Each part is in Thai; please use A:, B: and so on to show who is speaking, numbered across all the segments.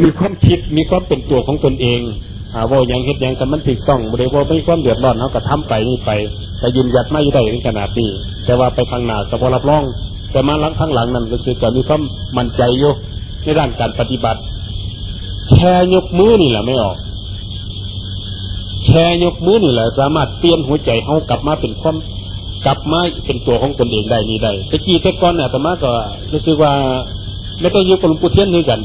A: มีความคิดมีความเป็นตัวของตนเองอาว่ายังเฮ็ดยังกันมันถูกต้องบริวารไม่ความเดือดร้อนเขาะก็ทำไปนี่ไปแต่ยืนยัดไม่ได้ในขนาดนี้แต่ว่าไปทางหน้าก็พอรับรอง แต่มาหลังข้างหลังนั้นก็คือจะมีความมั่นใจอยู่ในด้านการปฏิบัติ แค่ยกมือนี่แหละไม่ออก แค่ยกมือนี่แหละ สามารถเปลี่ยนหัวใจเขากลับมาเป็นความกลับมาเป็นตัวของตนเองได้นี่ได้ตะกี้แต่ก่อนเนี่ยแต่มาก็รู้สึกว่าไม่ต้องยุกับหลวงปู่เทียนนี่กัน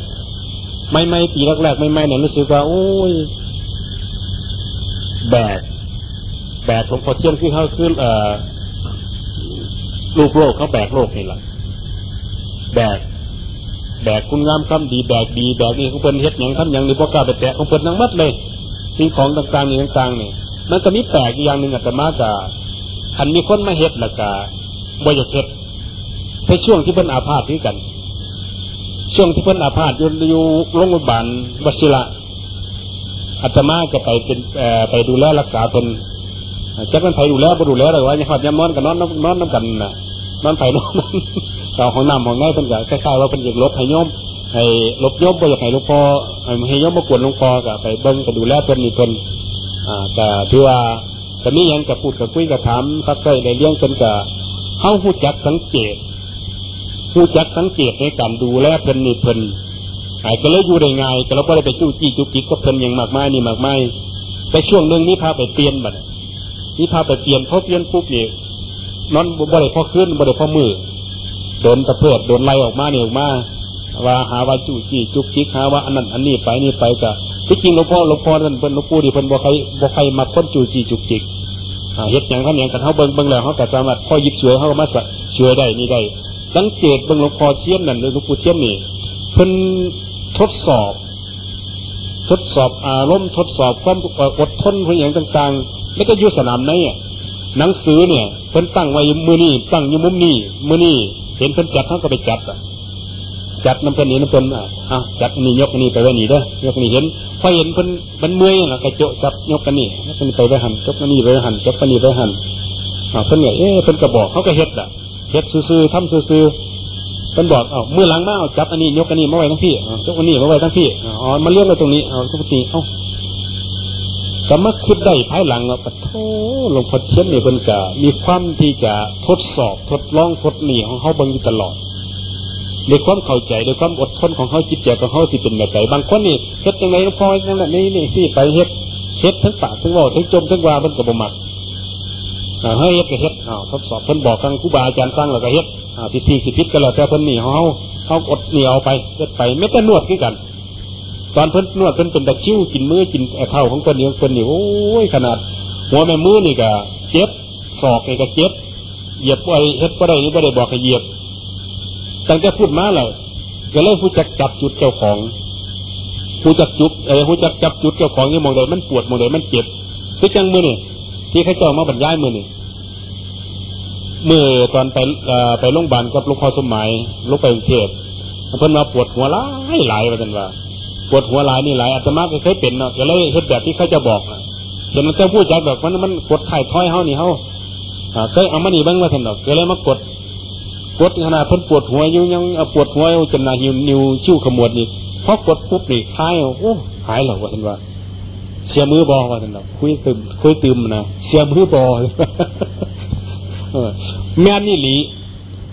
A: ไม่ไม่ปีแรกๆไม่ไม่เนี่ยรู้สึกว่าโอ้ยแบกแบกหลวงพอเทียนคือเขาคือเอ่อลูกโลกเขาแบกโลกนี่แหละแบกแบกคุณงามคำดีแบกดีแบกนี่ของเพิ่นเฮ็ดอย่างทำอย่างนี้พวกกล้าไปแตะของเพิ่นทั้งมัดเลยสิ่งของต่างๆนี่ต่างๆนี่มันก็มีแปลกอย่างหนึ่งอาตมาจะคันมีคนมาเฮ็ดละกาบ่อยากเฮ็ดในช่วงที่เพิ่นอาพาธที่กัน ช่วงที่เพิ่นอาพาธอยู่อยู่โรงพยาบาลวชิระอาตมาก็ไปเป็นไปดูแลรักษาเพิ่นจักมันไผดูแลบ่ดูแลหรอกว่าอย่าพัดยามนอนก็นอนนอนน้ำกันน่ะนอนไผนอนเราของน้ำของไงเพิ่นก็คล้ายๆว่าเพิ่นอยากลบให้โยมให้ลบโยมบ่อยากให้หลวงพ่อให้โยมมากวนหลวงพ่อก็ไปเบิ่งก็ดูแลเพิ่นนี่เพิ่นอ่าก็ถือว่าแต่นี้ยังกับพูดกับคุยกับถามทักใส่ในเรื่องเพิ่นก็เฮาฮู้จักสังเกต ฮู้จักสังเกตในการดูแลเพิ่นนี่เพิ่นก็เลยอยู่ได้ง่ายก็เราก็เลยไปจู้จี้จุกจิกก็เพิ่นยังมากมายนี่มากมายแต่ช่วงหนึ่งนี่พาไปเปลี่ยนบัดนี่พาไปเปลี่ยนเพราะเปลี่ยนปุ๊บนี่นอนบ่ได้พอขึ้นบ่ได้พอมือโดนตะเพิดโดนไล่ออกมาเนี่ยออกมาว่าหาว่าจู้จี้จุกจิกหาว่าอันนั้นอันนี้ไปนี่ไปก็ที่จริงหลวงพ่อหลวงพ่อท่านเป็นหลวงปู่ที่เพิ่นบ่ใครบ่ใครมาค้นจู้จี้จุกจิกเฮ็ดอย่างท่านอย่างกันเขาเบิ่งเบิ่งแล้วเขาก็สามารถพ่อยิบช่วยเขาก็มาช่วยได้นี่ได้ สังเกตเบิ่งหลวงพ่อเทียนนั่นหรือหลวงปู่เทียนนี่เพิ่นทดสอบ ทดสอบอารมณ์ทดสอบความอดทนพวกอย่างต่างๆ แล้วก็ยู่สนามไหนอะหนังสือเนี่ยเพิ่นตั้งไว้มือนี่ตั้งอยู่มุมนี่มือนี่เห็นเพิ่นจัดเขาก็ไปจัดอะจัดน้ำเพิ่นนี่น้ำเพิ่นอะอะจัดนี่ยกนี่ไปไว้นี่เด้อยกนี่เห็นพอเห็นเพิ่นมันเมื่อยแล้วก็โจจับยกกันนี่แล้วเพิ่นไปไว้หันจบกันนี่ไปหันจบกันนี่ไปหันอ่าเพิ่นเนี่ยเอ๊ะเพิ่นก็บอกเขาก็เฮ็ดอะ เฮ็ดซื่อๆทำซื่อๆเพิ่นบอกเอาเมื่อหลังมาเอาจับอันนี้ยกอันนี้มาไว้ทั้งพี่ยกอันนี้มาไว้ทั้งพี่อ๋อมาเลี้ยงไว้ตรงนี้เอาทุกทีเอ้าก็มาคิดได้ภายหลังว่าปะโธหลวงพ่อเทียนเนี่ยเพิ่นก็มีความที่จะทดสอบทดลองทดหนีของเขาบิ่งอยู่ตลอดด้วยความเข้าใจด้วยความอดทนของเขาจิตใจของเขาสิเป็นแบบไหนบางคนนี่เฮ็ดยังไงพอนั่นแหละนี่นี่สิไปเฮ็ดเฮ็ดทั้งปากทั้งว่าทั้งจมทั้งว่ามันก็บ่มัก เฮ้ยเฮ็ดก็เฮ็ดอ้าวทดสอบเพิ่นบอกทางครูบาอาจารย์สร้างแล้วก็เฮ็ดอ่าสิทีสิพิษก็แล้วแต่เพิ่นหนีเฮาเฮาอดเหนียวไปเฮ็ดไปไม่แต่นวดคือกัน ตอนเพิ่นนวดเพิ่นเป็นตะคิ้วกินมือกินเท้าของเพิ่นนี่เพิ่นนี่โอ้ยขนาด หัวแม่มือนี่ก็เจ็บศอกนี่ก็เจ็บเหยียบไปเฮ็ดบ่ได้นี่บ่ได้บอกให้เหยียบตั้งแต่พูดมาแล้วก็เริ่มผู้จักจับจุดเจ้าของผู้จักจุดเออผู้จักจับจุดเจ้าของนี่มองใดมันปวดมองใดมันเจ็บคือจังมือนี่ ที่เขาเจ้ามาบรรยายมือนี่เมื่อตอนไปไปโรงพยาบาลกับลูกพ่อสมัยลูกไปกรุงเทพเพิ่นมาปวดหัวหลายหลายว่ากันว่าปวดหัวหลายนี่หลายอาตมาก็เคยเป็นเนาะก็เลยเฮ็ดแบบที่เขาจะบอกเห็นมันจะพูดจากแบบมันมันกดไข่ท้อยเฮานี่เฮาเคยเอามานี่บ้างว่าท่านดอกก็เลยมากดกดขนาดเพิ่นปวดหัวอยู่ยังปวดหัวจนนาหิวนิ้วชิวขมวดนี่พอกดปุ๊บนี่คลายโอ้หายแล้วว่าท่านว่า เสียมือบอว่าท่านว่าคุยตึมคุยตึมนะเสียมือบอแม่นี่หลี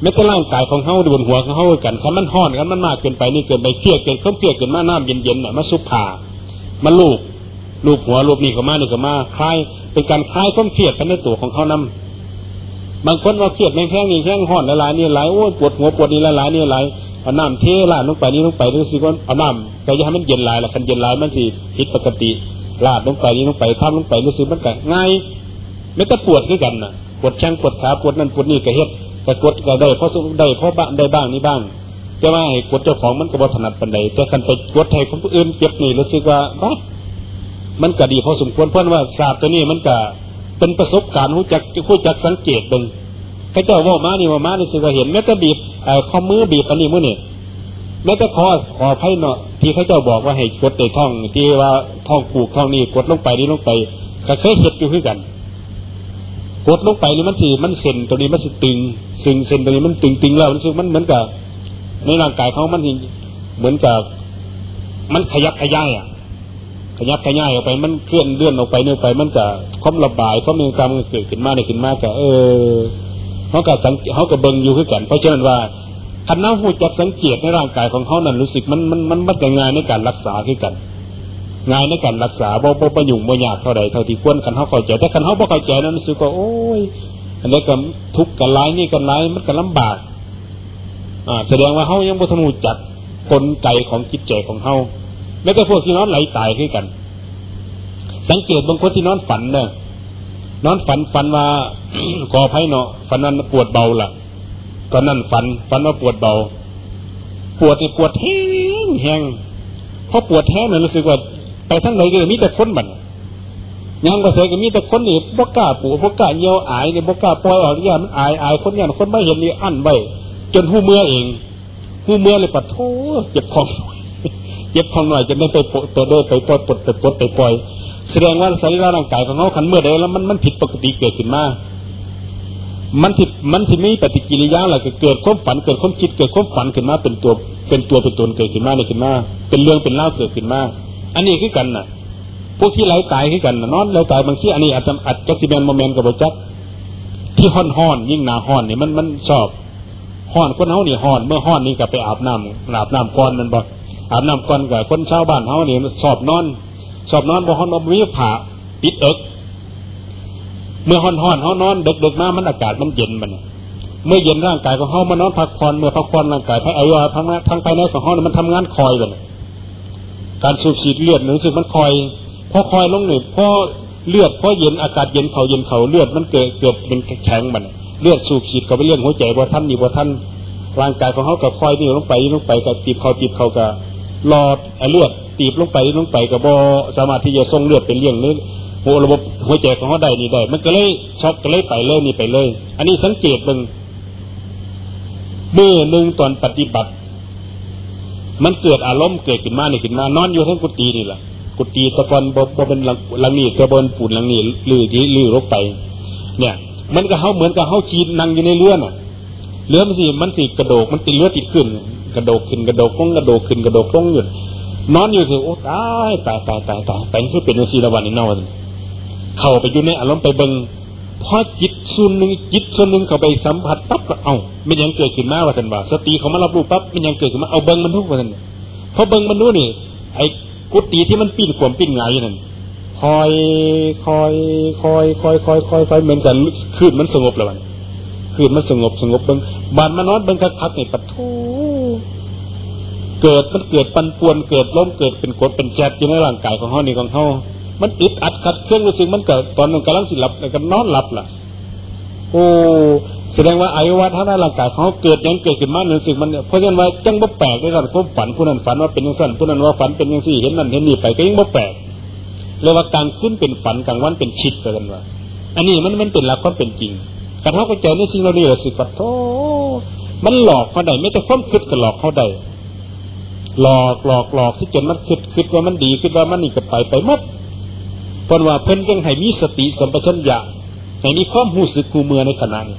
A: แม้แต่ร่างกายของเขาบนหัวของเขากันคันมันห่อนกันมันมากเกินไปนี่เกินไปเพียกเกินเครื่องเพียกเกินมาน้ำเย็นๆน่ะมาซุปผ่ามันลูกลูกหัวลูกนี่ก็มานี่ก็มาคลายเป็นการคลายความเพียกกันในตัวของเขานำบางคนว่าเครียดแม่งแข้งนี่แข้งห่อนหลายนี่หลายโอ้ปวดหัวปวดนี่หลายนี่หลายเอาน้ำเทลาลงไปนี่ลงไปรู้สึกว่าเอาน้ำแต่อย่าให้มันเย็นหลายละคันเย็นหลายมันสิผิดปกติ ลาดลงไปนี่ลงไปทำลงไปรู้สึกมันก็ง่ายไม่ต้องปวดด้วยกันนะปวดแข้งปวดขาปวดนั่นปวดนี่ก็เฮ็ดแต่กดก็ได้เพราะได้เพราะบ้างได้บ้างนี่บ้างแต่ว่าไอ้กดเจ้าของมันก็บ่ถนัดปันใดแต่คันไปกดให้คนอื่นเจ็บนี่รู้สึกว่าบ้ามันก็ดีพอสมควรเพราะว่าศาสตร์ตัวนี้มันก็เป็นประสบการณ์รู้จักรู้จักสังเกตบึงข้าเจ้าว่ามานี่ว่ามานี่สิว่าเห็นแม้แต่บีบข้อมือบีบอันนี้มือนี่ย แม้แต่คอขอไพ่เนาะที่ข้าเจ้าบอกว่าให้กดในท้อง ที่ว่าท้องผูกท้องนี่กดลงไปนี่ลงไปก็เคยเห็ดอยู่คือกัน กดลงไปนี่มันสีมันเส้นตัวนี้มันสิตึงซึ่งเส้นตัวนี้มันตึงตึงแล้วมันซึ่งมันเหมือนกับในร่างกายเขามันเหมือนกับมันขยับขยายอะขยับขยายออกไป มันเคลื่อนเลื่อนออกไปเนื่อไป มันจะความระบายความมีความเกิดขึ้นมาในขึ้นมาก็เออเขากับสังเขากับเบิงอยู่ขึ้นกัน เพราะฉะนั้นว่า คันน้าหูจักสังเกตในร่างกายของเขานั้นรู้สึกมันมันมันมันจะง่ายในการรักษาขึ้นกันง่ายในการรักษาบ่บ่ประยุงบ่ยากเท่าใดเท่าที่ควรคันเขาเข้าใจแต่คันเขาบ่เข้าใจนั้นรู้สึกว่าโอ้ยอันนี้ก็ทุกข์กันร้ายนี่กันร้ายมันก็ลำบากอ่าแสดงว่าเขายังบ่ทนุจักกลไกของจิตใจของเขาแล้วก็พวกที่นอนไหลตายขึ้นกัน สังเกตบางคนที่นอนฝันเนี่ยนอนฝันฝันว่าก่อไผ่เนาะฝันนั้นปวดเบาล่ะ ตอนนั้นฝันฝันว่าปวดเบา ปวดนี่ปวดแห้งแห้งพอปวดแห้งเนี่ยรู้สึกว่าไปทั้งไหนก็มีแต่คนบันยังก็เสยก็มีแต่คนนี่บกล้าปูบกล้าเยี่ยวอายเนี่ยบกล้าปล่อยออกย่ามันอายอายคนเนี่ยคนไม่เห็นนี่อั้นไว้จนหูเมื่อเองหูเมื่อเลยปัดโถเจ็บคองเจ็บคองหน่อยจะไม่ไปปตัวเด้ไปปลดปลดไปปลดไปปล่อย แสดงว่าสรีระร่างกายของเขาขันเมื่อใดแล้วมันมันผิดปกติเกิดขึ้นมา มันทิมันทิมีปฏิกิริยาอะไรเกิดความฝันเกิดความคิดเกิดความฝันขึ้นมาเป็นตัวเป็นตัวเป็นตนเกิดขึ้นมาในขึ้นมาเป็นเรื่องเป็นเล่าเกิดขึ้นมาอันนี้คือกันน่ะ พวกที่ไหลตายคือกันนอนไหลตายบางทีอันนี้อาจจะอาจจะสิแมนโมเมนต์กับบจักที่ห้อนห้อนยิ่งหนาห้อนนี่มันมันชอบห้อนคนเฮานี่ห้อน เมื่อห้อนนี่ก็ไปอาบน้ำอาบน้ำก้อนมันบ่อาบน้ำก้อนกับคนชาวบ้านเฮานี่สอบนอนสอบนอนบ่ห้อนบ่มีผ้าปิดเอิก เมื่อห้อนห้อนเขานอนเดึกๆมามันอากาศมันเย็นมันเมื่อเย็นร่างกายของเขามานอนพักผ่อนเมื่อพักผ่อนร่างกายพระอวัยวะทางทางภายในของเขามันทำงานคอยเลยการสูบฉีดเลือดรู้สึกมันคอยพอคอยลงหนึ่งพอเลือดพอเย็นอากาศเย็นเขาเย็นเขาเลือดมันเกิดเกิดเป็นแข็งมันเลือดสูบฉีดก็ไปเรื่องหัวใจบ่ท่านนี่บ่ท่านร่างกายของเขากับคอยนี่ลงไปลงไปกับตีบเขาตีบเขากับหลอดเลือดตีบลงไปลงไปกับบ่สามารถที่จะส่งเลือดเป็นเลี้ยงเนื้อ หัวระบบหัวใจของเขาได้นี่ได้ มันก็เลยช็อกก็เลยไปเลยนี่ไปเลย อันนี้สังเกตมึงเมื่อหนึ่งตอนปฏิบัติ มันเกิดอารมณ์เกิดขึ้นมานี่ขึ้นมานอนอยู่ทั้งกุฏินี่แหละกุฏิตะกอนบบ่เป็นหลังนี้ตะบนปูนหลังนี้ลือที่ลือรกไป เนี่ย มันก็เขาเหมือนกับเขาชีนนั่งอยู่ในเรือน่ะเรือมันสิมันสิกระโดกมันติดเรือติดขึ้น กระโดกขึ้นกระโดกลงกระโดกขึ้นกระโดกลงอยู่นอนอยู่สิโอ้ตายตายตายตายตายไปคือเป็นสีละวันนี่นอน เข้าไปอยู่ในอารมณ์ไปเบิงพอจิตส่วนหนึ่งจิตส่วนหนึ่งเข้าไปสัมผัสปั๊บก็เอาไม่ยังเกิดขึ้นมาว่าท่านว่า สติเขามารับรู้ปั๊บไม่ยังเกิดขึ้นมาเอาเบิงมันทุกว่าท่านพอเบิงมันนู้นี่ไอ้กุฏิที่มันปิ้นขวมปิ้นงายนั่นคอยคอยคอยคอยคอยคอยคอยเหมือนกันคืนมันสงบแล้วมันคืนมันสงบสงบเบิงบานมานอนเบิงคักๆนี่ปัทูเกิดมันเกิดปันป่วนเกิดล้มเกิดเป็นกดเป็นแจดอยู่ในร่างกายของเขานี่ของเขา มันอึดอัดขัดเครื่องรู้สึกมันเกิดตอนนั้นกำลังสิหลับก็นอนหลับล่ะ โอ้แสดงว่าอายุวัฒนร่างกายเขาเกิดยังเกิดขึ้นมารู้สึกมันเพราะฉะนั้นว่าจังบ่แปลกด้วยกันควาฝันผู้นั้นฝันว่าเป็นยังสั้นผู้นั้นว่าฝันเป็นยังสี่เห็นนั่นเห็นนี่ไปก็ยังบ่แปลกเรียกว่ากลางคืนเป็นฝันกลางวันเป็นชิดกันว่า อันนี้มันมันเป็นหลักความเป็นจริงการเขาเข้าใจในสิ่งเหล่านี้รู้สึกว่าโธ่มันหลอกเขาได้ไม่แต่ความคิดก็หลอกเขาได้หลอกหลอกหลอกที่จนมันคิดคิดว่ามันดีคิดว่ามันนี่ก็ไปไปมัด เพราะว่าเพิ่นยังให้มีสติสัมปชัญญะให้มีความหูสึกคูเมือในขณะนี้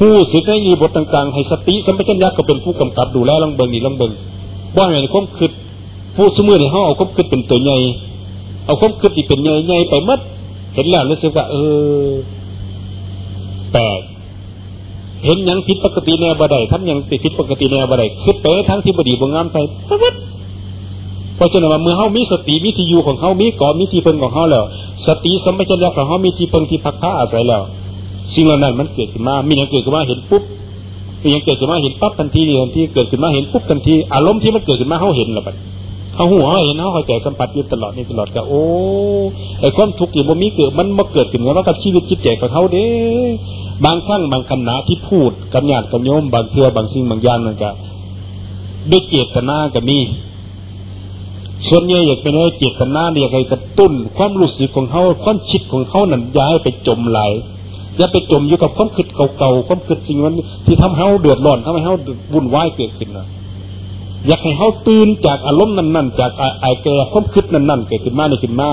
A: หูสึกในมีบทต่างๆ ให้สติสัมปชัญญะก็เป็นผู้กำกับดูแลลังเบิงนี่ลังเบิงว่าไงความคิดผู้สมือในห้องเอาความคิดเป็นตัวใหญ่เอาความคิดที่เป็นใหญ่ใหญ่ไปมัดเห็นแล้วรู้สึกว่า เออแปลกเห็นยังผิดปกติแนวบดายทำยังผิดปกติแนวบดายคิดไปทั้งที่บดีบงงามไปปั๊บ เพราะฉะนั้นว่าเมื่อเขามีสติมีที่อยู่ของเขามีก่อมีที่เพิงของเขาแล้ว สติสมัชัญญะของเขามีที่เพิงที่พักผ้าอาศัยแล้ว สิ่งเหล่านั้นมันเกิดขึ้นมา มีอย่างเกิดขึ้นมาเห็นปุ๊บมีอย่างเกิดขึ้นมาเห็นปั๊บทันทีทันทีเกิดขึ้นมาเห็นปุ๊บทันทีอารมณ์ที่มันเกิดขึ้นมาเขาเห็นแล้วบัดเขาหัวเขาเห็นเขาเข้าใจสัมผัสอยู่ตลอดนี่ตลอดก็โอ้ไอ้ความทุกข์ที่บ่มีเกิดมันมาเกิดขึ้นแล้วกับชีวิตจิตใจของเขาเด้บางครั้งบางคำนาที่พูดกับญาติกับโยมบางเทือบางสิ่งบางอย่างมันก็ด้วยเจตนาก็มี ส่วนใหญ่อยากเป็นว่าเจตนาอยากให้กระตุ้น ความรู้สึกของเขาความคิดของเขานั้นย้ายไปจมไหลอย่าไปจมอยู่กับความคิดเก่าๆความคิดสิ่งนั้นที่ทำให้เขาเดือดร้อนทำให้เขาวุ่นวายเกิดขึ้นนะอยากให้เขาตื่นจากอารมณ์นั้น ๆ จากไอ้แก่ความคิดนั้นๆเกิดขึ้นมาในขึ้นมา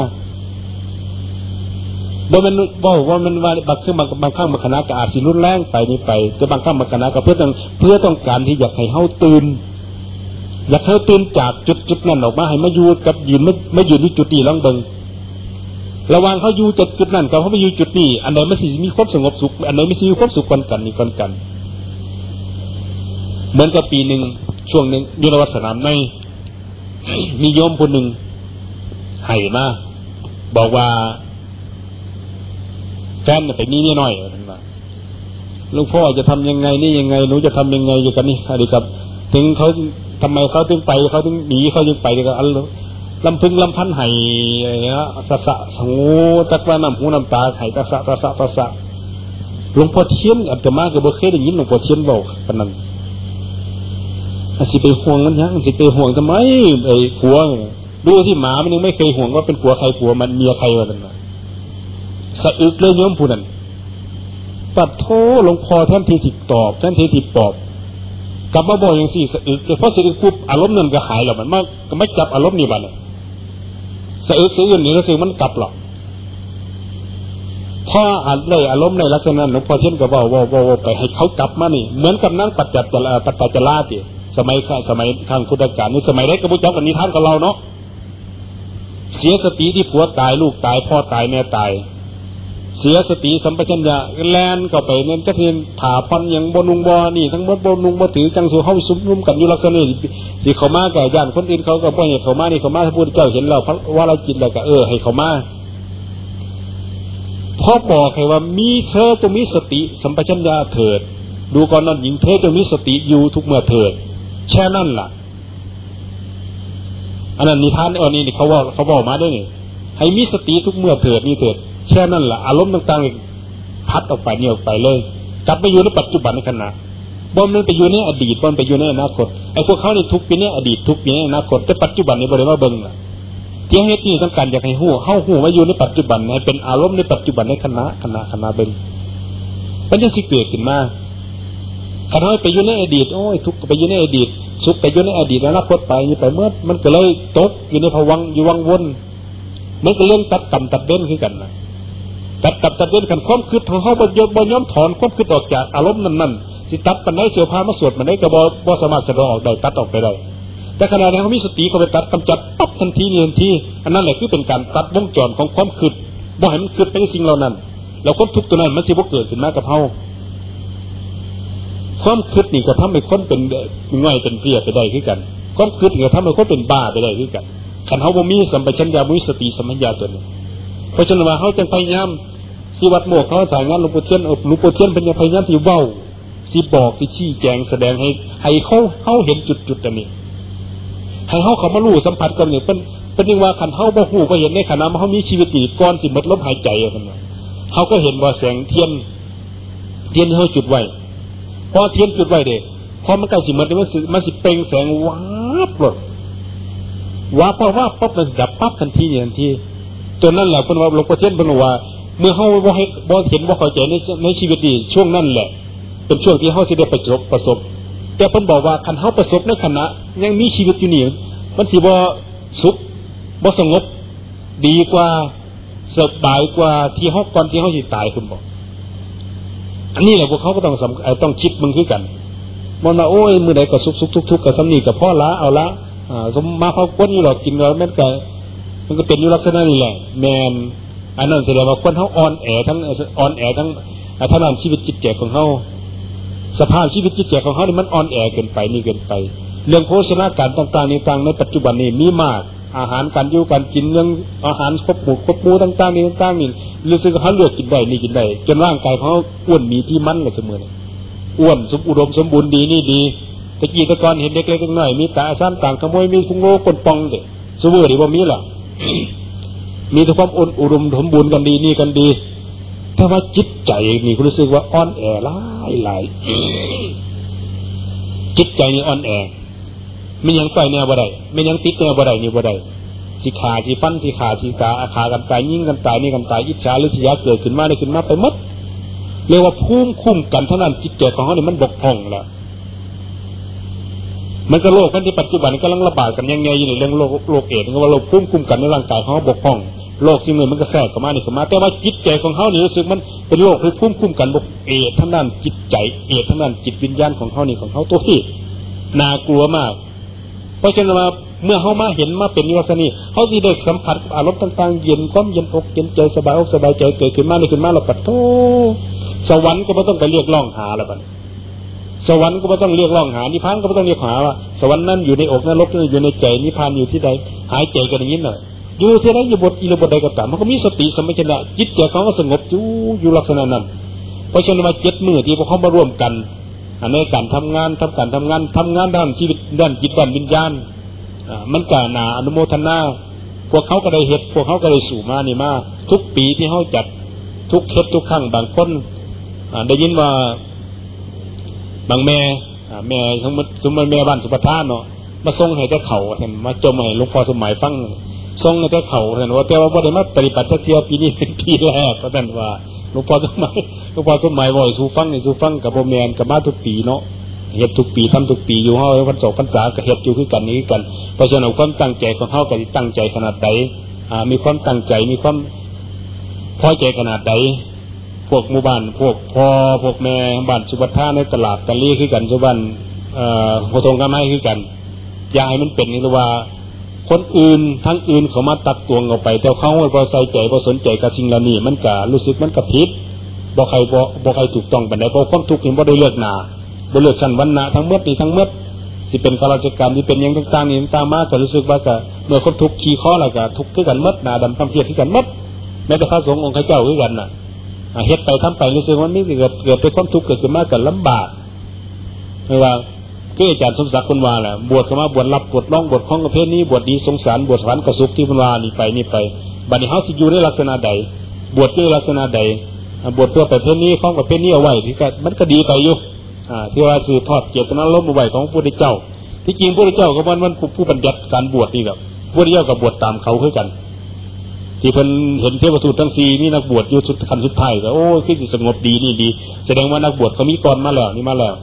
A: บ่มันบอกว่ามันว่าบางครั้งบางครั้งบางคณะก็อาจสิรุนแรงไปนี่ไป แต่บางครั้งบางคณะก็เพื่อต้องเพื่อต้องการที่อยากให้เขาตื่น อยากให้ตื่นจากจุดจุดนั้นออกมาให้มาอยู่กับยืนไม่ไม่ยืนที่จุดนี้ลองเบิงระว่างเขาอยู่จุดจุดนั้นกับเขาไม่อยู่จุดนี้ อันไหนไม่สิมีความสงบสุข อันไหนไม่สิมีความสุขกันกันนี่กันกัน เหมือนกับปีหนึ่งช่วงหนึ่งยุรวัฒสนามในมีโยมคนหนึ่งให้มาบอกว่าแฟนไปมีนี่หน่อยลุงพ่อจะทำยังไงนี่ยังไงหนูจะทำยังไงอยู่กันนี่อะไรกับ ถึงเขา ทำไมเขาถึงไปเขาถึงหนีเขาจึงไปก็อันลำพึงลำพันไห้อะไรเงี้ยสะสะสงูตะกว่าน้ำหูน้ำตาไห้ตะสะตะสะตะสะหลวงพ่อเทียนอัตมาก็บ่เคยได้ยินหลวงพ่อเทียนบอกปนันสิไปห่วงมันยังสิไปห่วงทำไมไอ้ผัวดูที่หมามันยังไม่เคยห่วงว่าเป็นผัวใครผัวมันเมียใครวะนั่นสะอึกเลยโยมผู้นั้นปัดโทหลวงพ่อท่านทีติดตอบท่านทีติดปอบ กลับมาบอกอย่างสี่สะอึกเพราะสะอึกปุ๊บอารมณ์นั้นก็หายแล้วมันมากก็ไม่จับอารมณ์นี้บ้านสะอึกสะอื่นนี่ก็คือมันกลับหรอกพ่ออานเลยอารมณ์ในลักษณะหลวงพ่อเช่นก็บอกว่าว่าไปให้เขากลับมานี่เหมือนกับนั่งปัจจับปัจจัจลาติสมัยสมัยทางพุทธกาลนี่สมัยได้กระบุจักกันนี้ท่านกับเราเนาะเสียสติที่ผัวตายลูกตายพ่อตายแม่ตาย เสียสติสัมปชัญญะแลนก็ไปเนี่ยจะเห็นถาพันอย่างบนุงบอนี่ทั้งหมดบนุงบถือจังสู่เฮาสุมนุมกันอยู่ลักษณะนี้สิเขามาแก่ย่านคนอื่นเขาก็บ่ให้เขามานี่เขามาพระพุทธเจ้าเห็นเราว่าเราจิตแล้วก็เออให้เขามาพอบอกให้ว่ามีเธอจะมีสติสัมปชัญญะเถิด ดูก่อนนั่นหญิงเธอจะมีสติอยู่ทุกเมื่อเถิดแช่นั่นล่ะ อันนั้นนิทานอันนี้เขาว่าเขาบอกมาได้เนี่ยให้มีสติทุกเมื่อเถิดนี่เถิด แค่นั้นแหละอารมณ์ต่างๆพัดออกไปนี่ออกไปเลย กลับไปอยู่ในปัจจุบันในขณะบอมมันไปอยู่ในอดีตบอมไปอยู่ในอนาคตไอ้พวกเขาในทุกปีนี้อดีตทุกปีนี้อนาคตแต่ปัจจุบันนี้บริวารเบิ้งล่ะเที่ยงเหตุนี้ต้องการอยากให้หู้เข้าหู้มาอยู่ในปัจจุบันให้เป็นอารมณ์ในปัจจุบันในขณะขณะขณะเบิ้งมันจะสิเกิดขึ้นมาขณะไปอยู่ในอดีตโอ้ยทุกไปอยู่ในอดีตสุขไปอยู่ในอดีตอนาคตไปไปเมื่อมันก็เลยตกอยู่ในภวังอยู่วังวนมันก็เรื่องตัดกรรมตัดเบ้นขึ้นกันนะ ตัดตัดตัดเว้นกันความคิดของเขาบยบย้อมถอนความคิดออกจากอารมณ์นั้นๆสิตัดปันได้เสียวพามาสวดมันได้กระบอกบ่สามารถจะรอออกได้ตัดออกไปได้แต่ขณะนี้นเขามีสติเขาไปตัดกำจัดปั๊บทันทีเนี่ทันทีอันนั้นแหละคือเป็นการตัดวงจรของความคิดบ่ให้มันคิดไปในสิ่งเหล่านั้นแล้วความทุกข์ตัวนั้นมันที่บ่เกิดขึ้นมากับเขาความคิดนี่ก็ทำให้คนเป็นง่อยเป็นเพี้ยไปได้ขึ้นกันความคิดนี่ก็ทำให้คนเป็นบ้าไปได้ขึ้นกันขันเขาบ่มีสัมปชัญญะมุสติสัมปัญญาตัวนี้เพราะฉะนั้นว่าเขาจึงพยายาม ที่วัดโมกเขาถ่ายงานหลวงปู่เทียนหลวงปู่เทียนเป็นยังพยายามที่เว้าที่บอกที่ชี้แจงแสดงให้ให้เขาเขาเห็นจุดจุดอันนี้ให้เขาเขามาลู่สัมผัสกันเนี่ยเป็นเป็นยังว่าขันเขาบ่หูก็เห็นในขณะเขามีชีวิตอยู่ก้อนสิมดลมหายใจกันเขาก็เห็นว่าแสงเทียนเทียนเขาจุดไว้พอเทียนจุดไว้เด็กพอมันใกล้สิมันมันสิมันสิเป่งแสงว้าบเลยว้าเพราะว่าปั๊บมันดับปั๊บทันทีทันทีจนนั่นแหละเป็นว่าหลวงพ่อเทียนเป็นว่า เมื่อเขาบ่ให้บ่เห็นบ่เข้าใจในในชีวิตนี้ช่วงนั้นแหละ เป็นช่วงที่เขาสิได้ประสบประสบ แต่เพิ่นบอกว่าคันเขาประสบในขณะ ยังมีชีวิตอยู่นี่มันสิบ่สุขบ่สงบดีกว่าสบายกว่าที่เขาก่อนที่เขาสิตายคุณบอก อันนี้แหละพวกเขาก็ต้องต้องคิดมึงคือกันมันมาโอ้ยมือใดก็สุกสุกทุกทุกกับสำนีกับพ่อละเอาละอ่าสมมาเขาก้นอยู่หรอกกินเราแม่นกันมันก็เป็นอยู่ลักษณะนี้แหละ แมน อันนั้นแสดงว่าคนเขาอ่อนแอทั้งอ่อนแอทั้งท่านั้นชีวิตจิตใจของเขาสภาพชีวิตจิตใจของเขานี่มันอ่อนแอเกินไปนี่เกินไป เรื่องโภชนาการต่างๆในต่างในปัจจุบันนี้มีมาก อาหารการอยู่การกินเรื่องอาหารครบหมู่ครบหมู่ต่างๆนี่ต่างๆนี่รู้สึกเขาเลือกกินได้นี่กินได้จนร่างกายเขาอ้วนมีที่มั่นเลยเสมออ้วนสมอุดมสมบูรณ์ดีนี่ดีตะกี้ตะกอนเห็นเด็กเล็กน้อยมีตาสั้นต่างขโมยมีพุงโง่คนปองเด็สมบูรณ์ดีว่ามีหรอ มีแต่ความอุ่นอุดมสมบูรณ์กันดีนี่กันดีแต่ว่าจิตใจนี่รู้สึกว่าอ่อนแอหลายหลายจิตใจนี่อ่อนแอไม่ยังไปแนวบ่ได้ไม่ยังติดแนวบ่ได้นี่บ่ได้สิขาสิฟันสิขาสิกาอาขากันตายยิ่งกันตายนี่กันตายอิจฉาหรือสิยาเกิดขึ้นมาได้ขึ้นมาไปมดเรียกว่าภูมิคุ้มกันเท่านั้นจิตใจของเขาเนี่ยมันบกพร่องแล้วมันก็โรคกันที่ปัจจุบันกำลังระบาดกันยังไงอยู่ในเรื่องโรคโรคเอดส์ว่าโรคพุ่มคุ้มกันในร่างกายเขาบกพร่อง โรคสิ่งหนึ่งมันก็แทรกเข้ามานี่เข้ามา แต่ว่าจิตใจของเขานี่รู้สึกมันเป็นโรคที่พุ่มคุ้มกันบกเอดทั้งนั้นจิตใจ เอดทั้งนั้นจิตวิญญาณของเขานี่ของเขาตัวที่น่ากลัวมาก เพราะฉะนั้นมาเมื่อเขามาเห็นมาเป็นนิวัสนีเขาสิได้สัมผัสอารมณ์ต่างๆ เย็นความเย็นอกเย็นใจสบายอกสบายใจเกิดขึ้นมาในขึ้นมาเราปัดโตสวรรค์ก็ไม่ต้องไปเรียกร้องหาแล้วบัดสวรรค์ก็ไม่ต้องเรียกร้องหานิพพานก็ไม่ต้องเรียกหาว่าสวรรค์นั้นอยู่ในอกนรกนั้นอยู่ในใจนิพพานอยู่ที่ใดหายใจกันอย่างนี้หน่อย อยู่ที่ไหนอยู่บทอิรบทใดก็ตามมันก็มีสติสมัชนะจิตใจเขาก็สงบอยู่อยู่ลักษณะนั้นเพราะฉะนั้นมาเจ็ดมือที่พวกเขามาร่วมกันในการทำงานทำการทำงานทำงานด้านชีวิตด้านจิตด้านวิญญาณมันกานาอนุโมทนาพวกเขาก็ได้เหตุพวกเขาก็ได้สู่มานี่มาทุกปีที่เขาจัดทุกเคสทุกครั้งบางคนได้ยินว่าบางแม่แม่สมมติสมมติแม่บ้านสุภทานเนาะมาส่งให้แต่เขาเห็นมาจมให้หลวงพ่อสมัยฟัง ส่งแต่เขาเห็นว่าแต่ว่าพอได้มาปฏิบัติเทียปีนี้เป็นปีแรกก็ท่านว่าหลวงพ่อสมัยหลวงพ่อสมัยบ่อยสู้ฟังในสู้ฟังกับโบแมนกับมาทุกปีเนาะเฮ็ดทุกปีทำทุกปีอยู่เฮาวันสองพรรษาก็เฮ็ดอยู่คือกันนี้กันเพราะฉะนั้นความตั้งใจของเฮาก็ตั้งใจขนาดใดอ่า มีความตั้งใจมีความพอใจขนาดใดพวกหมู่บ้านพวกพ่อพวกแม่บ้านสุบัท่าในตลาดตะลี่คือกันสุบันเอ่อโพทงกาไม้คือกันอย่าให้มันเป็นนี่ว่า คนอื่นทั้งอื่นเขามาตักตวงเอาไป แต่เขาไม่พอใส่ใจพอสนใจกับสิ่งเหล่านี้มันก็รู้สึกมันกับพิษบอกใครบอกบอกใครถูกต้องบันไดเพราะความทุกข์เห็นบ่ได้เลือกนาบ่เลือกสันวันนาทั้งเมื่อนี่ทั้งเมื่อที่เป็นข้าราชการที่เป็นยังต่างๆนี่ต่างมากก็รู้สึกว่าก็เมื่อคนทุกข์ขี้ข้อแล้วก็ทุกข์คือกันเมื่อนาดำคำเพียรคือกันเมื่อแม้แต่พระสงฆ์องค์ข้าเจ้าคือกันน่ะเฮ็ดไปทำไปรู้สึกว่านี่เกิดเกิดเป็นความทุกข์เกิดขึ้นมากันลำบากไม่ว่า ก็อาจารย์สมศักดิ์คุณว่าแหละบวชก็มาบวชรับบวชร้องบวชข้องประเภทนี้บวชดีสงสารบวชฝันกระสุกที่คุณว่านี่ไปนี่ไปบัดนี้เขาสิอยู่ในลักษณะใด บวชในลักษณะใด บวชเพื่อประเภทนี้ข้องประเภทนี้เอาไว้ที่ก็มันก็ดีไปอยู่อ่าที่ว่าสืบทอดเกียรตินาล้มเอาไว้ของพระพุทธเจ้า ที่จริงพระพุทธเจ้าก็มันมันผู้บัญญัติการบวชนี่กับพระพุทธเจ้ากับบวชตามเขาคือกัน ที่เพิ่นเห็นเทวทูตทั้งสี่นี่นักบวชอยู่สุดคันสุดท้ายก็โอ้คือสงบดีนี่ดี แสดงว่านักบวชเขามีก่อนมาแล้วนี่มาแล้ว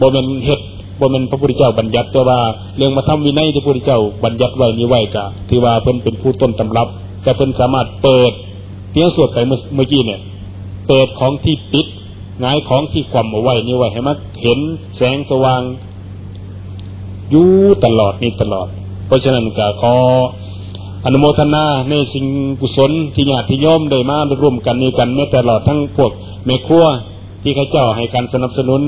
A: บ่เป็นเฮ็ด บ่เป็นพระพุทธเจ้าบัญญัติแต่ว่าเรื่องมาทำวินัยที่พระพุทธเจ้าบัญญัติไว้นี่ไว้กะที่ว่าเพิ่นเป็นผู้ต้นตำรับ แต่เพิ่นสามารถเปิดเพียงสวดไปเมื่อกี้เนี่ย เปิดของที่ปิดงายของที่ความเอาไว้นี่ไว้ให้มันเห็นแสงสว่างอยู่ตลอดนี่ตลอด เพราะฉะนั้นก็ขออนุโมทนาในสิ่งกุศลที่ญาติโยมได้มาร่วมกันนี้กันแม้แต่หลอดทั้งพวกแม่ครัวที่ข้าเจ้าให้การสนับสนุน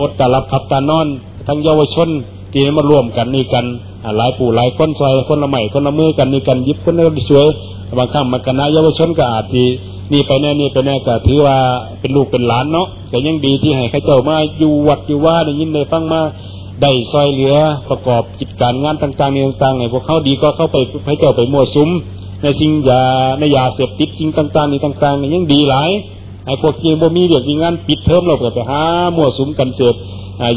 A: อดตาลับขับตานอน ทั้งเยาวชนที่มาร่วมกันนี่กันหลายปู่หลายคนซอยคนละใหม่คนละมือกันนี่กันยิบคนละสวยบางครั้งมันคณะเยาวชนก็อาจที่นี่ไปแน่นี่ไปแน่ก็ถือว่าเป็นลูกเป็นหลานเนาะแต่ยังดีที่ให้ข้าเจ้ามาอยู่วัดอยู่ว่าได้ยินได้ฟังมาได้ซอยเหลือประกอบกิจการงานต่างๆในต่างๆในพวกเขาดีก็เข้าไปให้เจ้าไปมั่วซุ้มในสิ่งยาในยาเสพติดสิ่งต่างๆในต่างๆในยังดีหลายไอ้พวกที่บ่มีเด็กมีงานปิดเทอมเราไปหามั่วซุ้มกันเสพ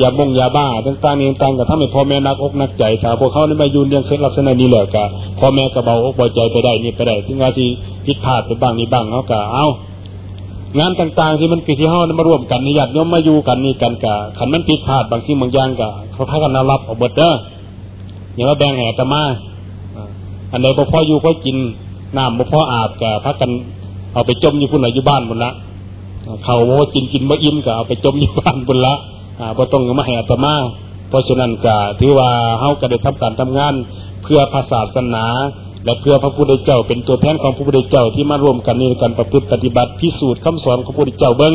A: ยาบงยาบ้าต่างๆในต่างกับถ้าไม่พ่อแม่นักอกนักใจถ้าพวกเขาในมายืนยังเซ็ตลักษณะนี้แหละก็พ่อแม่ก็เบาอกเบาใจไปได้นี่ไปได้ถึงว่าที่ผิดพลาดไปบ้างนี่บ้างเขาก็เอางานต่างๆ ที่มันกิดที่ห้องมาร่วมกันนี่ญาติโยมมาอยู่กันนี่กันกะขันมันผิดพลาดบางที่บางอย่างกะเขาพากันรับเอาเบิดเด้ออย่างว่าแบ่งแห่ตะมาอันไหนบ่พออยู่ก็กินน้ำบ่พออาบกะพักกันเอาไปจมอยู่พุ่นอยู่บ้านหมดละเขาว่ากินกินบ่อิ่มกะเอาไปจมอยู่บ้านบุญละ อ่าบ่ต้องมาแห่ตมาเพราะฉะนั้นกะถือว่าเฮาก็ได้ทำการทำงาน เพื่อพระศาสนา และเพื่อพระพุทธเจ้า เป็นตัวแทนของพระพุทธเจ้าที่มาร่วมกันในการประพฤติปฏิบัติพิสูจน์คำสอนของพระพุทธเจ้าเบิ้ง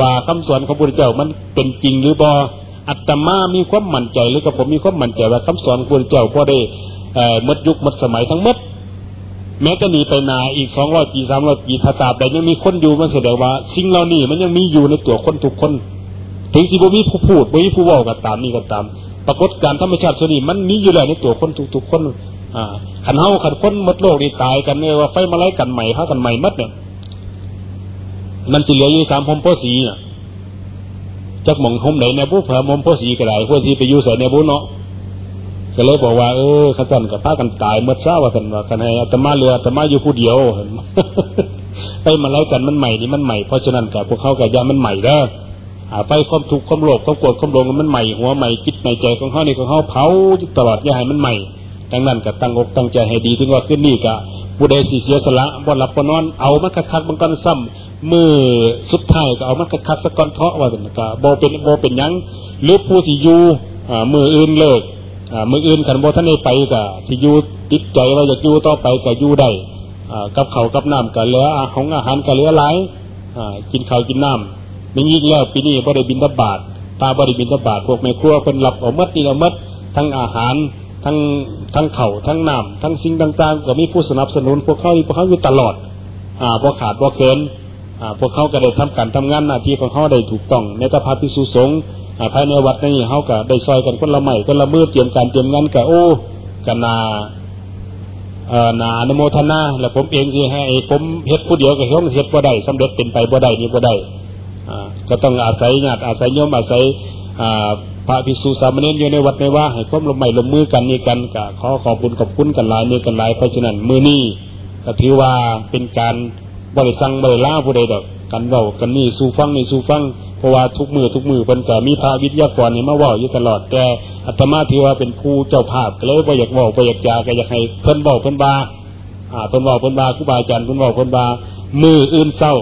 A: ว่าคำสอนของพระพุทธเจ้ามันเป็นจริงหรือบ่อัตมามีความมั่นใจหรือกับผมมีความมั่นใจว่าคำสอนพระพุทธเจ้าพอได้มดยุคมดสมัยทั้งหมดแม้จะหนีไปนาอีกสองร้อยปีสามร้อยปีถ้าตาแต่ยังมีคนอยู่มันแสดงว่า สิ่งเหล่านี้มันยังมีอยู่ในตัวคนทุกคน ถึงที่บ่มีผู้พูดบ่มีผู้ว่าก็ตามนี่ก็ตาม ปรากฏการธรรมชาติสนีมันมีอยู่แล้วในตัวคนทุกๆคนอ่าขันเฮาขันคนมดโลกนี่ตายกันเนี่ยว่าไฟมาไล่กันใหม่เขากันใหม่มัดเนี่ยมันสิเหลืออยู่สามพมโพสีเนี่ยจักมองหมไหนเนี่ยผู้เผามมโพสีก็ได้พวกที่ไปอยู่ใส่เนี่ยบุเนาะก็เลยบอกว่าเออข้าจันกับพากันตายเมื่อเช้าว่ากันว่ากันให้อาตมาเรืออาตมาอยู่ผู้เดียวไปมาไล่กันมันใหม่นี่มันใหม่เพราะฉะนั้นกับพวกเขากับยามันใหม่เด้อ ไปความทุกความโลภความโกรธความหลงมันใหม่หัวใหม่จิตในใจของเขานี่ของเขาเผาตลอดอย่าให้มันใหม่ดังนั้นก็ตั้งอกตั้งใจให้ดีถึงว่าขึ้นนี่ก็ผู้ใดสิเสียสละบ่หลับบ่นอน เอามันคักๆบางกันซ้ำมือสุดท้ายก็เอามันคักๆสักก้อนเทาะว่าสันก็บ่เป็นบ่เป็นยังหรือผู้ที่อยู่มืออื่นเลิกมืออื่นกันบ่ท่านได้ไปก็ที่อยู่ติดใจว่าอยากอยู่ต่อไปก็อยู่ได้กับเขากับน้ำก็เหลือของอาหารก็เหลือหลายกินข้าวกินน้ำ ม่ยิ่งแล้วปีนี้บ่ได้บินตบาทตาบ่ได้บินตบาทพวกแม่ครัวเพิ่นรับเอาหมดนี่เอาหมดทั้งอาหารทั้งทั้งเข่าทั้งน้ำทั้งสิ่งต่างๆ ก็มีผู้สนับสนุนพวกเขาพวกเขาอยู่ตลอด อ่าพอขาดพอเกินอ่าพวกเขาก็ได้ทำการทำงานหน้าที่ของเขาได้ถูกต้องในตภาพพิสุสงฆ์ภายในวัดนี้เขาก็ได้ซอยกันคนละไม่คนละมือเตรียมการเตรียมงานกับโอ้กันนาเอ่อนาอนโมทนา แล้วผมเองที่ให้ผมเฮ็ดผู้เดียวก็ต้องเฮ็ดบ่ได้สำเร็จเป็นไปบ่ได้นี่บ่ได้ ก็ต้องอาศัยญาติอาศัยโยมอาศัยพระภิกษุสามเณรอยู่ในวัดในว่าให้ความลงไม้ลงมือกันนี่กันก็ขอขอบคุณขอบคุณกันหลายนี่กันหลายเพราะฉะนั้นมือนี้ก็ถือว่าเป็นการบริสังบริล่าผู้ใดดอกกันเว้ากันนี่สู่ฟังนี่สู่ฟังเพราะว่าทุกมือทุกมือเพิ่นก็มีพระวิทยากรนี่มาว้าอยู่ตลอดแต่อาตมาถือว่าเป็นผู้เจ้าภาพก็เลยบ่อยากเว้าบ่อยากจาก็อยากให้เพิ่นเว้าเพิ่นบาอ่าเพิ่นเว้าเพิ่นบาครูบาอาจารย์เพิ่นเว้าเพิ่นบามืออื่นเศร้า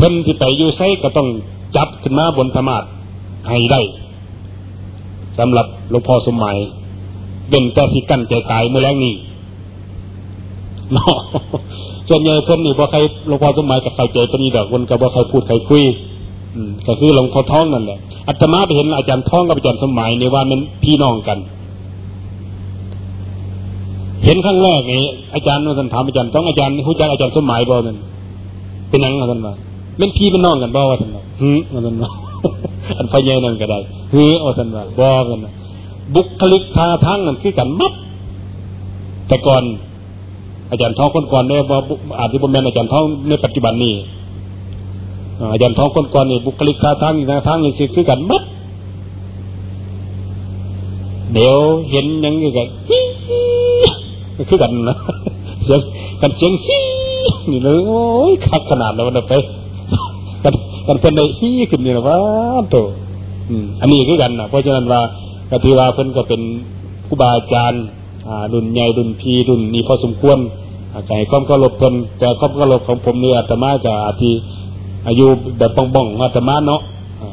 A: เพิ่นที่ไปอยู่ไสก็ต้องจับขึ้นมาบนธรรมาทให้ได้สำหรับหลวงพ่อสมัยเป็นแต่สิกั้นใจตายเมื่อแรงนี้เนาะส่วนใหญ่เพิ่นนี่บ่ใครหลวงพ่อสมัยกับใครใจปนีดอกคนกับบ่ใครพูดใครคุยก็คือหลวงพ่อท้องนั่นแหละอาตมาไปเห็นอาจารย์ท้องกับอาจารย์สมัยในว่ามันพี่น้องกัน เห็นครั้งแรกนี่อาจารย์นั่นถามอาจารย์ท้องอาจารย์รู้จักอาจารย์สมัยบ่นั่นเป็นยังไงท่านว่า เป็นพี่เป็นน้องกันบ่ว่าท่านว่าฮึท่านว่าอันพญานั่นก็ได้ฮึว่าท่านว่าบ่กันบุคลิกท่าทางนั่นคือกันมัดแต่ก่อนอาจารย์ท้องคนก่อนเนี่ยอาจจะเป็นอาจารย์ท้องในปัจจุบันนี้อาจารย์ท้องคนก่อนนี่บุคลิกท่าทางท่าทางนี่สิคือกันมัดเดี๋ยวเห็นยังไงกันคือกันนะเสียงกันเสียงฮีนี่เลยโอ้ยคักขนาดแล้วมันไป กันกันเป็นในฮีขึ้นนี่นะว่าโตอันนี้คือกันนะเพราะฉะนั้นว่าก็ถือว่าเพิ่นก็เป็นครูบาอาจารย์รุ่นใหญ่รุ่นพีรุ่นนี้พอสมควรใจความเคารพเพิ่นแต่ความเคารพของผมนี่อาตมาจะอาทีอายุแบบบ้องบ้องอาตมาเนาะ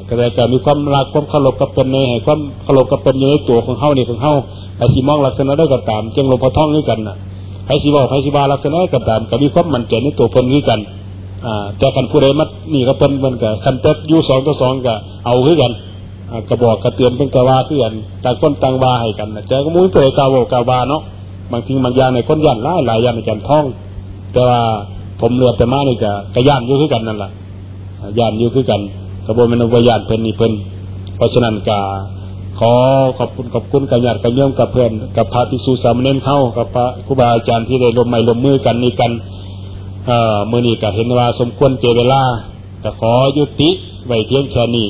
A: ก็เลยจะมีความรักความเคารพกับเพิ่นในให้ความเคารพกับเพิ่นอยู่ในตัวของเฮานี่ของเฮาไอ้สิมองลักษณะได้ก็ตามจังหลวงพ่อท่องด้วยกันน่ะไอ้สิบอกไอ้สิบาลักษณะก็ตามก็มีความมั่นใจในตัวเพิ่นด้วยกัน อ่าแต่กันผู้ใดมัดนี่ก็เพิ่นมันก็คันเต็ดยู่สองต่อสองก็เอาคือกันกระบอกกระเตือนเป็นกระวาคือกันต่างคนต่างวาให้กันแต่ก็มุ้งเตยกาวกาวาเนาะบางทีบางอย่างในคนยันหลายหลายยันในจันท่อง แต่ว่าผมเลือแต่มานี่ก็กระยานอยู่คือกันนั่นแหละยานอยู่คือกันกระบวนการวิญญาณเพิ่นนี่เพิ่นเพราะฉะนั้นกาขอขอบคุณขอบคุณกับญาติกับโยมกับเพื่อนกับพระภิกษุสามเณรเข้ากับพระครูบาอาจารย์ที่ได้ลมไม้ลมมือกันนี่กัน เอ่อมื่อนี้ก็เห็นว่าสมควรเจเวลาก็ขอยุติไว้เพียงแค่นี้